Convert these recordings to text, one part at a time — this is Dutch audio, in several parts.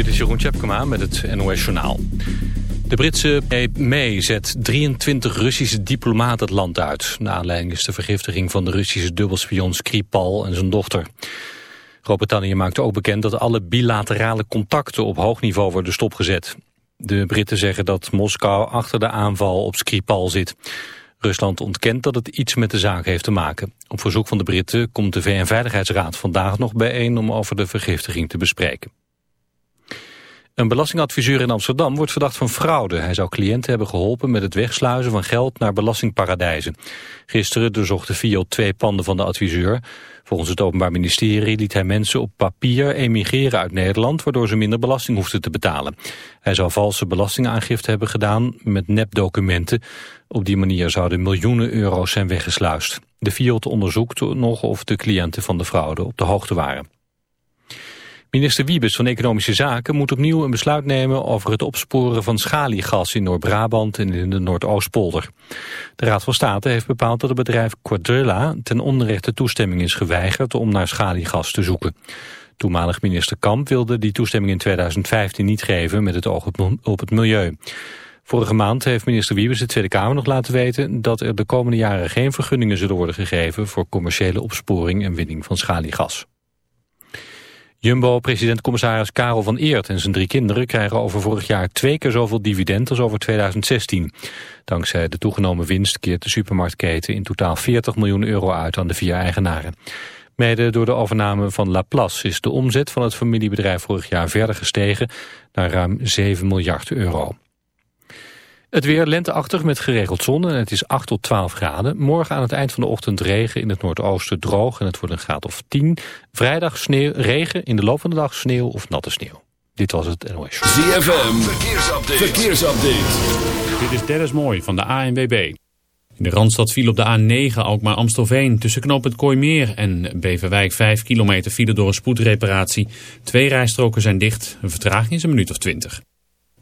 Dit is Jeroen Tjepkema met het NOS Journaal. De Britse May zet 23 Russische diplomaten het land uit. Na aanleiding is de vergiftiging van de Russische dubbelspion Skripal en zijn dochter. Groot-Brittannië maakte ook bekend dat alle bilaterale contacten op hoog niveau worden stopgezet. De Britten zeggen dat Moskou achter de aanval op Skripal zit. Rusland ontkent dat het iets met de zaak heeft te maken. Op verzoek van de Britten komt de VN-veiligheidsraad vandaag nog bijeen om over de vergiftiging te bespreken. Een belastingadviseur in Amsterdam wordt verdacht van fraude. Hij zou cliënten hebben geholpen met het wegsluizen van geld naar belastingparadijzen. Gisteren doorzocht de twee panden van de adviseur. Volgens het Openbaar Ministerie liet hij mensen op papier emigreren uit Nederland... waardoor ze minder belasting hoefden te betalen. Hij zou valse belastingaangifte hebben gedaan met nepdocumenten. Op die manier zouden miljoenen euro's zijn weggesluist. De FIOD onderzoekt nog of de cliënten van de fraude op de hoogte waren. Minister Wiebes van Economische Zaken moet opnieuw een besluit nemen over het opsporen van schaliegas in Noord-Brabant en in de Noordoostpolder. De Raad van State heeft bepaald dat het bedrijf Quadrilla ten onrechte toestemming is geweigerd om naar schaliegas te zoeken. Toenmalig minister Kamp wilde die toestemming in 2015 niet geven met het oog op het milieu. Vorige maand heeft minister Wiebes de Tweede Kamer nog laten weten dat er de komende jaren geen vergunningen zullen worden gegeven voor commerciële opsporing en winning van schaliegas. Jumbo-president-commissaris Karel van Eert en zijn drie kinderen krijgen over vorig jaar twee keer zoveel dividend als over 2016. Dankzij de toegenomen winst keert de supermarktketen in totaal 40 miljoen euro uit aan de vier eigenaren. Mede door de overname van Laplace is de omzet van het familiebedrijf vorig jaar verder gestegen naar ruim 7 miljard euro. Het weer lenteachtig met geregeld zon en het is 8 tot 12 graden. Morgen aan het eind van de ochtend regen in het noordoosten droog en het wordt een graad of 10. Vrijdag sneeuw, regen, in de loop van de dag sneeuw of natte sneeuw. Dit was het NOS. ZFM, verkeersupdate. verkeersupdate. Dit is Dennis Mooi van de ANWB. In de Randstad viel op de A9 Alkmaar-Amstelveen tussen knooppunt Kooimeer en Beverwijk 5 kilometer file door een spoedreparatie. Twee rijstroken zijn dicht, een vertraging is een minuut of 20.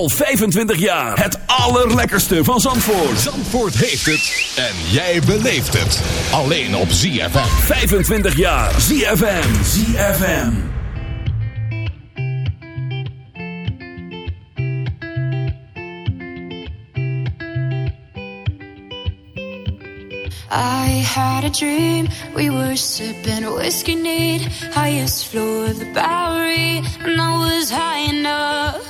Al 25 jaar. Het allerlekkerste van Zandvoort. Zandvoort heeft het. En jij beleeft het. Alleen op ZFM. 25 jaar. ZFM. ZFM. I had a dream. We were sipping whiskey neat. Highest floor of the Bowery. And I was high enough.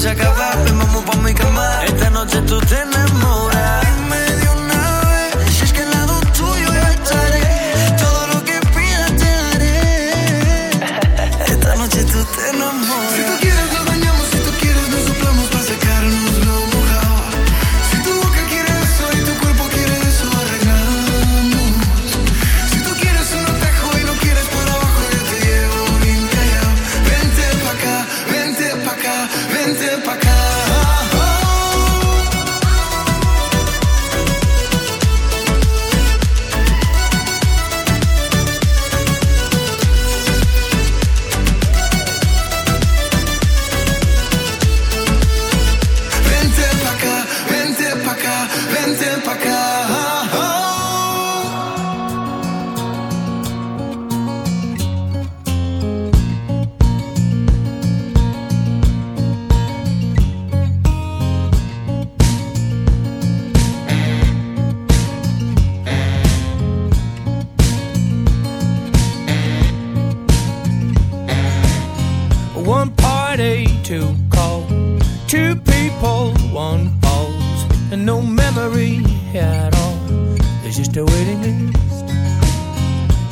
se acaba, me vamos pa' mi cama. Esta noche tú tienes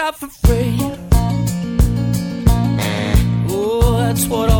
out for free. Oh, that's what I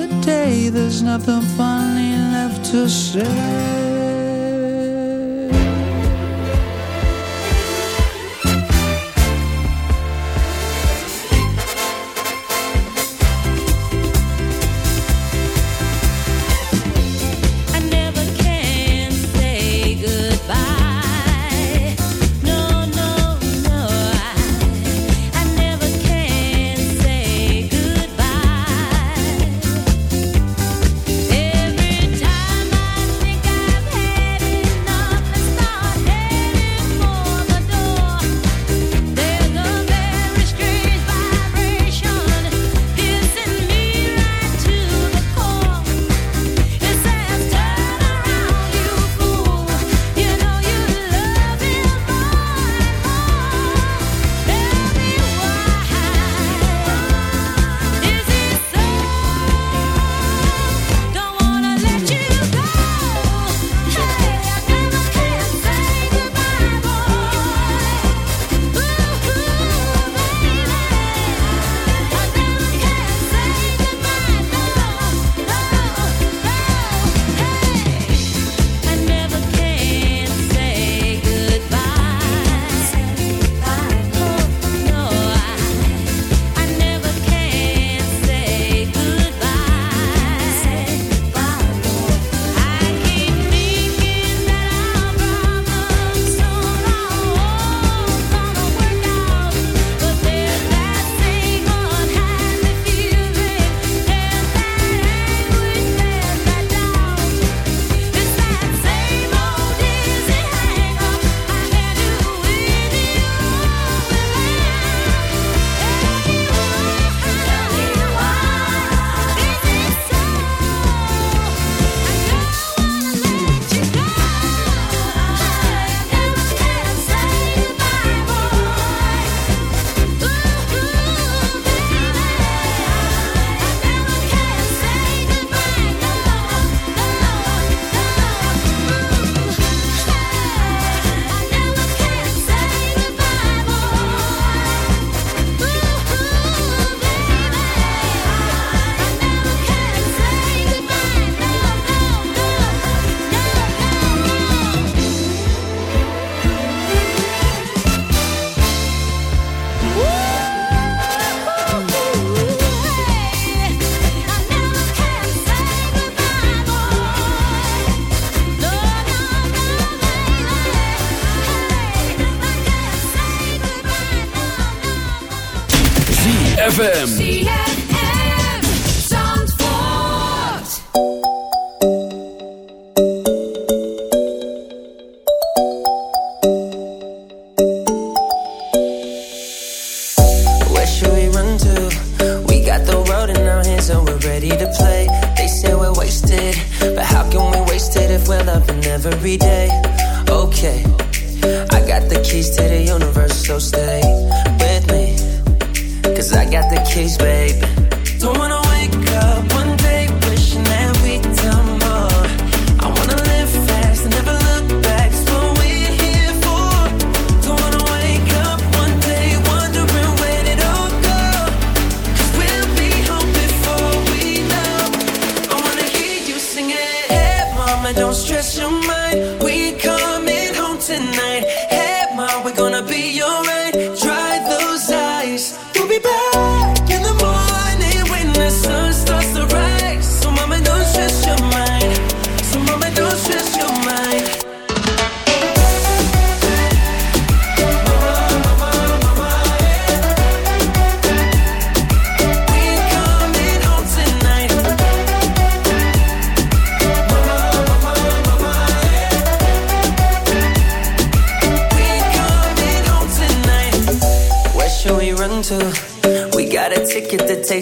the day, there's nothing funny left to say. ZFM. don't stress your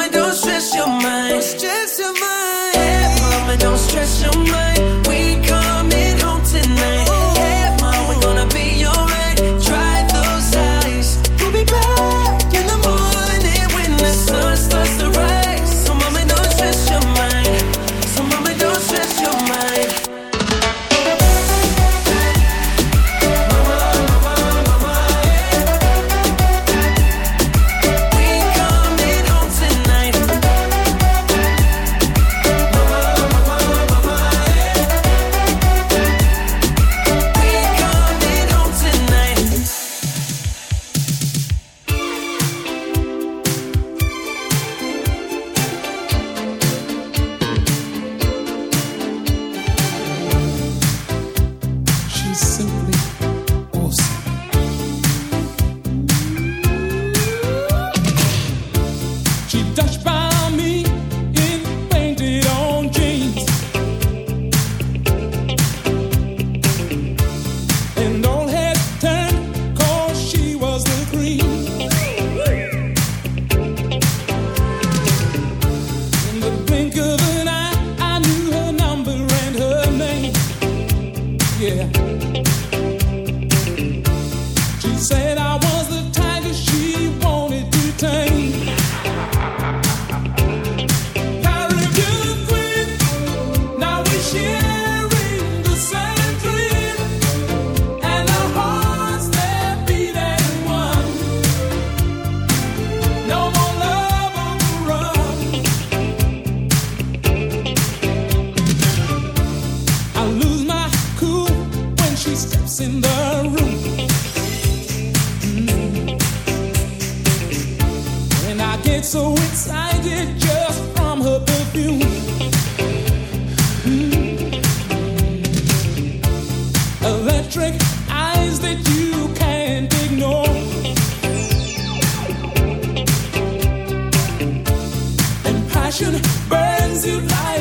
Tell don't stress your mind. Don't stress your mind. passion burns you like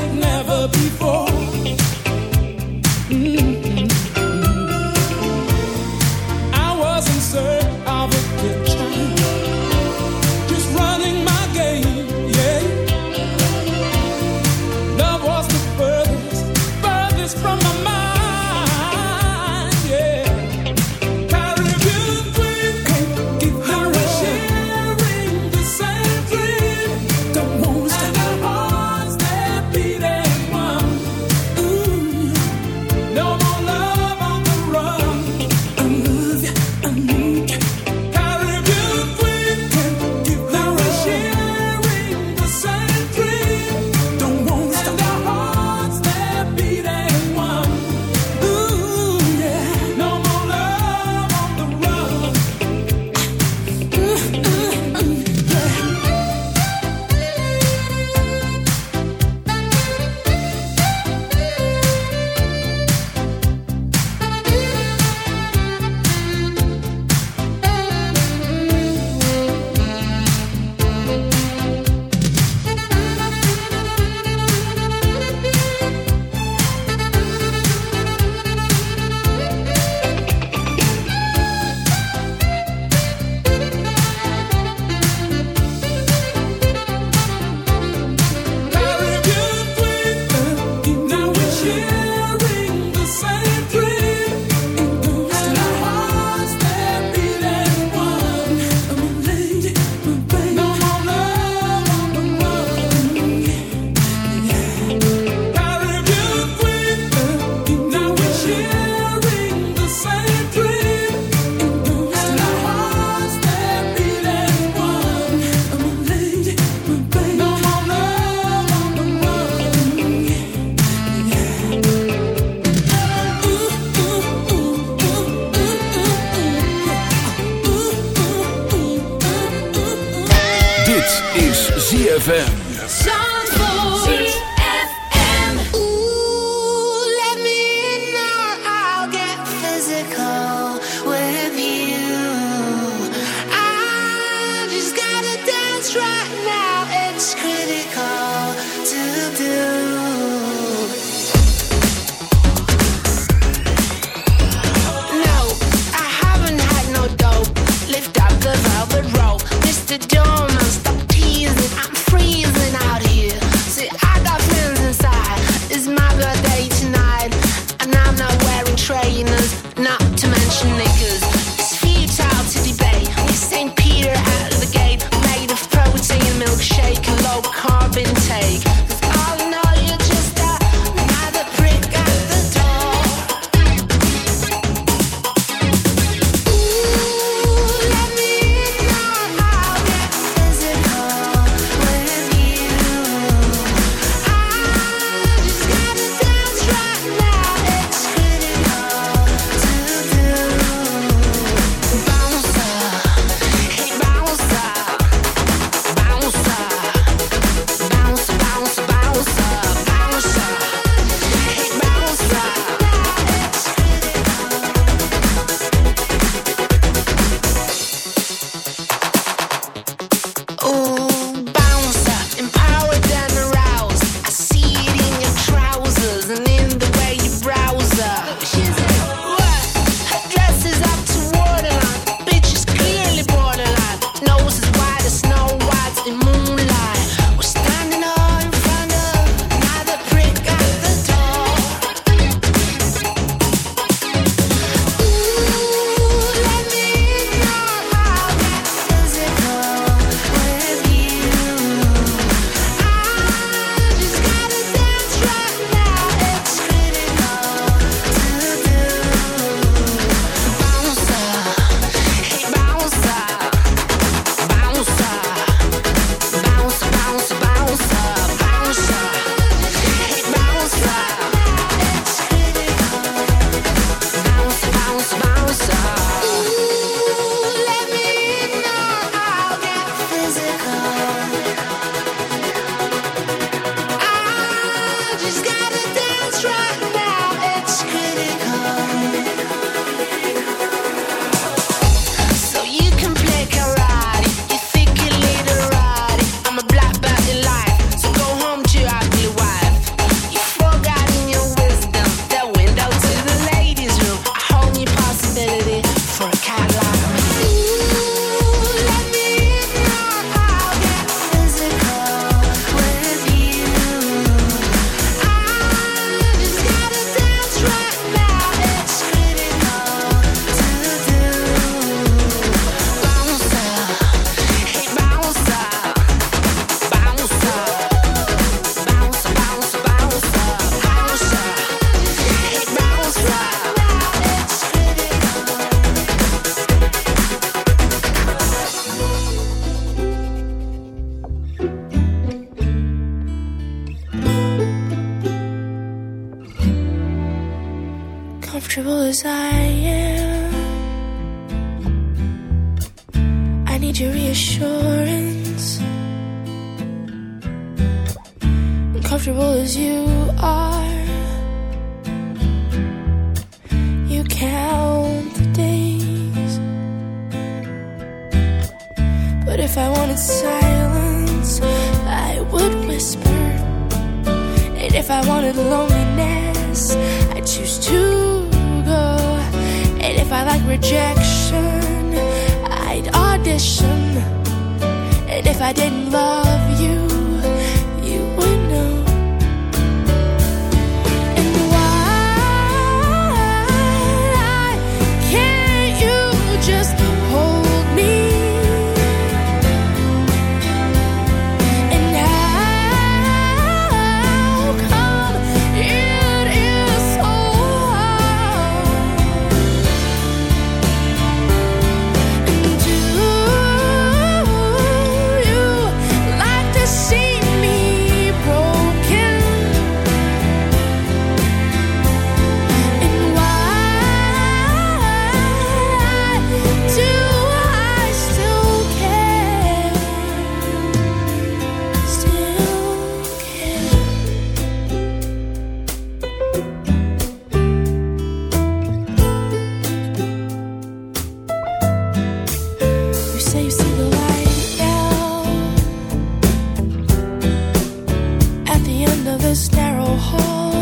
this narrow hall.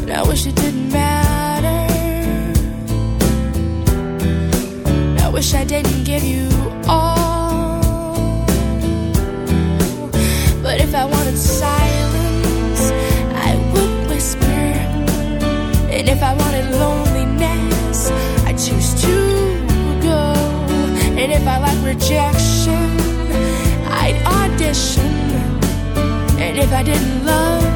And I wish it didn't matter. And I wish I didn't give you all. But if I wanted silence, I would whisper. And if I wanted loneliness, I'd choose to go. And if I like rejection, I'd audition and if I didn't love